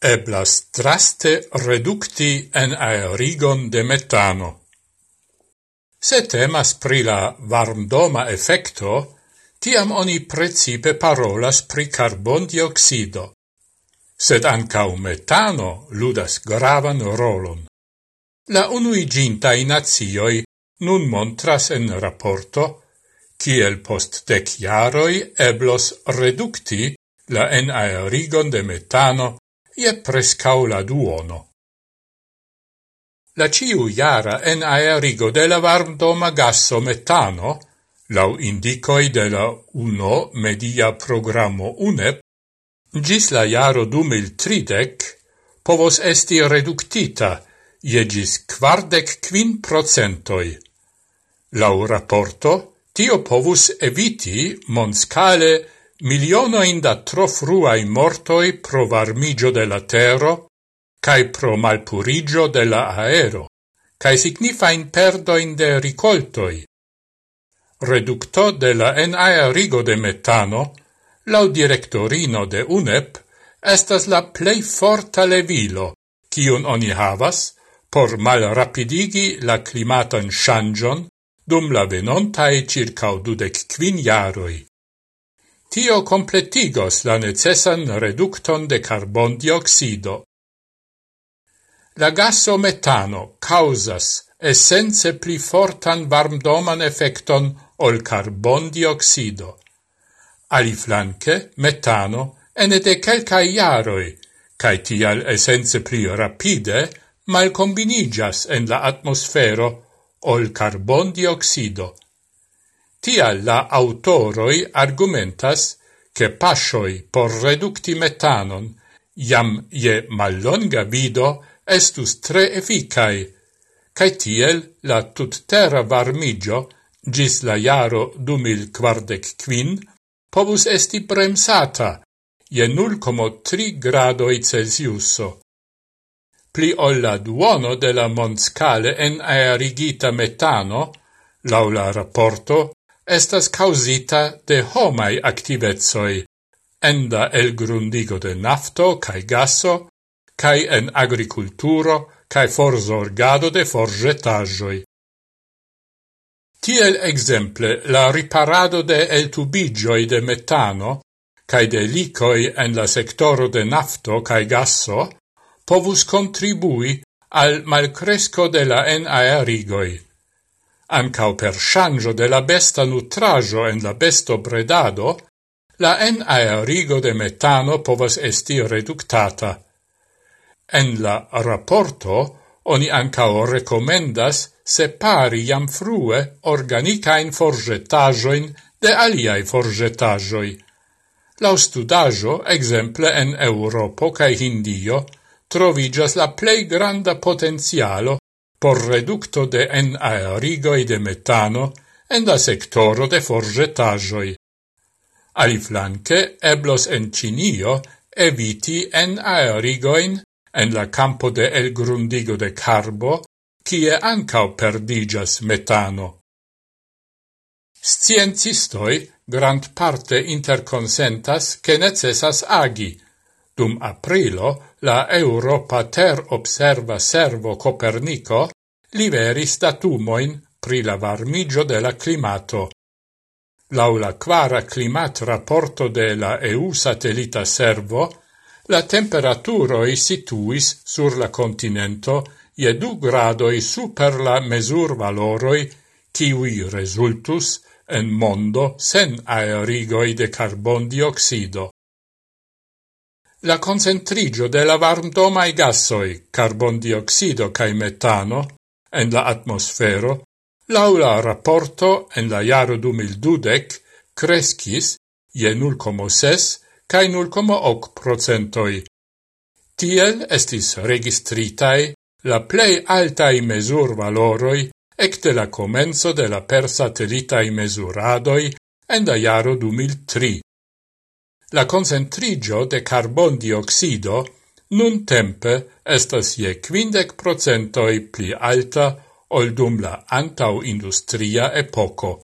eblas draste redukti en aerigon de metano. Se temas pri la varmdoma effecto, tiam oni precipe parolas pri carbondioxido, sed ancau metano ludas gravan rolon. La unuigintai nazioi nun montras en rapporto kiel post dec jaroi eblos reducti la en aerigon de metano ie prescau la duono. La ciu iara en aerigo de la varmdoma gasso metano, lau indicoi de la UNO media programo UNEP, gis la iaro 2030 povos esti reductita ie gis quardec quin procentoi. Lau rapporto, tio povus eviti monscale milionoin da tro fruai mortoi pro varmigio de la tero cae pro malpurigio de la aero, cae perdo perdoin de ricoltoi. Reducto de la enaerigo de metano, lau directorino de UNEP, estas la plei forta levilo, cion oni havas, por mal rapidigi la climatan shangion dum la venontae circa dudec quin jaroi. Tio completigos la necessan reducton de carbondioxido. La gaso metano causas essence pli fortan varmdoman effecton ol carbondioxido. Ali flanque, metano, ene de quelcae iaroi, cae tial essence pli rapide, mal combinigas en la atmosfero ol carbondioxido. Tia la autoroi argumentas che pascioi por reducti metanon iam je mallonga vido estus tre efficai, cae tiel la tutterra varmigio gis la jaro 2045 povus esti bremsata je 0,3 gradoi Celsiuso. Pli olla duono de la mondscale en aerigita metano, laula rapporto estas causita de homai activezoi, enda el grundigo de nafto cae gaso, cae en agriculturo cae forzorgado de forgetajoi. Tiel exemple la riparado de el tubigioi de metano cae de licoi en la sectoro de nafto cae gaso povus contribui al malcresco de la en aerigoi ancau per shangio de la besta nutrajo en la besto bredado, la en aerigo de metano povas esti reductata. En la rapporto oni ancao recomendas separi jam frue organicain forgetajoin de aliai forgetajoi. Lau studajo, exemple en Europo cae Hindio, trovigas la plei granda potenzialo por reducto de en aerigoi de metano en la sectoro de forgetajoi. Aliflanque eblos en Cinio eviti en aerigoin en la campo de elgrundigo de carbo, cie ancao perdigas metano. Sciencistoi grand parte interconsentas che necessas agi Dum aprilo la Europa Ter Observa Servo Copernico liveris datumoin pri la varmigio de la climato. Laula quara climat rapporto de la EU satellita servo, la temperaturoi situis sur la continento je du gradoi super la mesur valoroi kiwi resultus en mondo sen aerigoi de carbon dioxido la concentrigio de la varmdomai gassoi, carbondioxido cae metano, en la atmosfero, laula rapporto en la jaro 2012 crescis je 0,6 cae 0,8 procentoi. Tiel estis registritai la plei altai mesur valoroi ecte la comenzo de la per satellitai mesuradoi en la jaro 2003 la concentrigio de carbondioxido nun tempe estas je quindec procentoi pli alta ol dum la antau-industria epoco.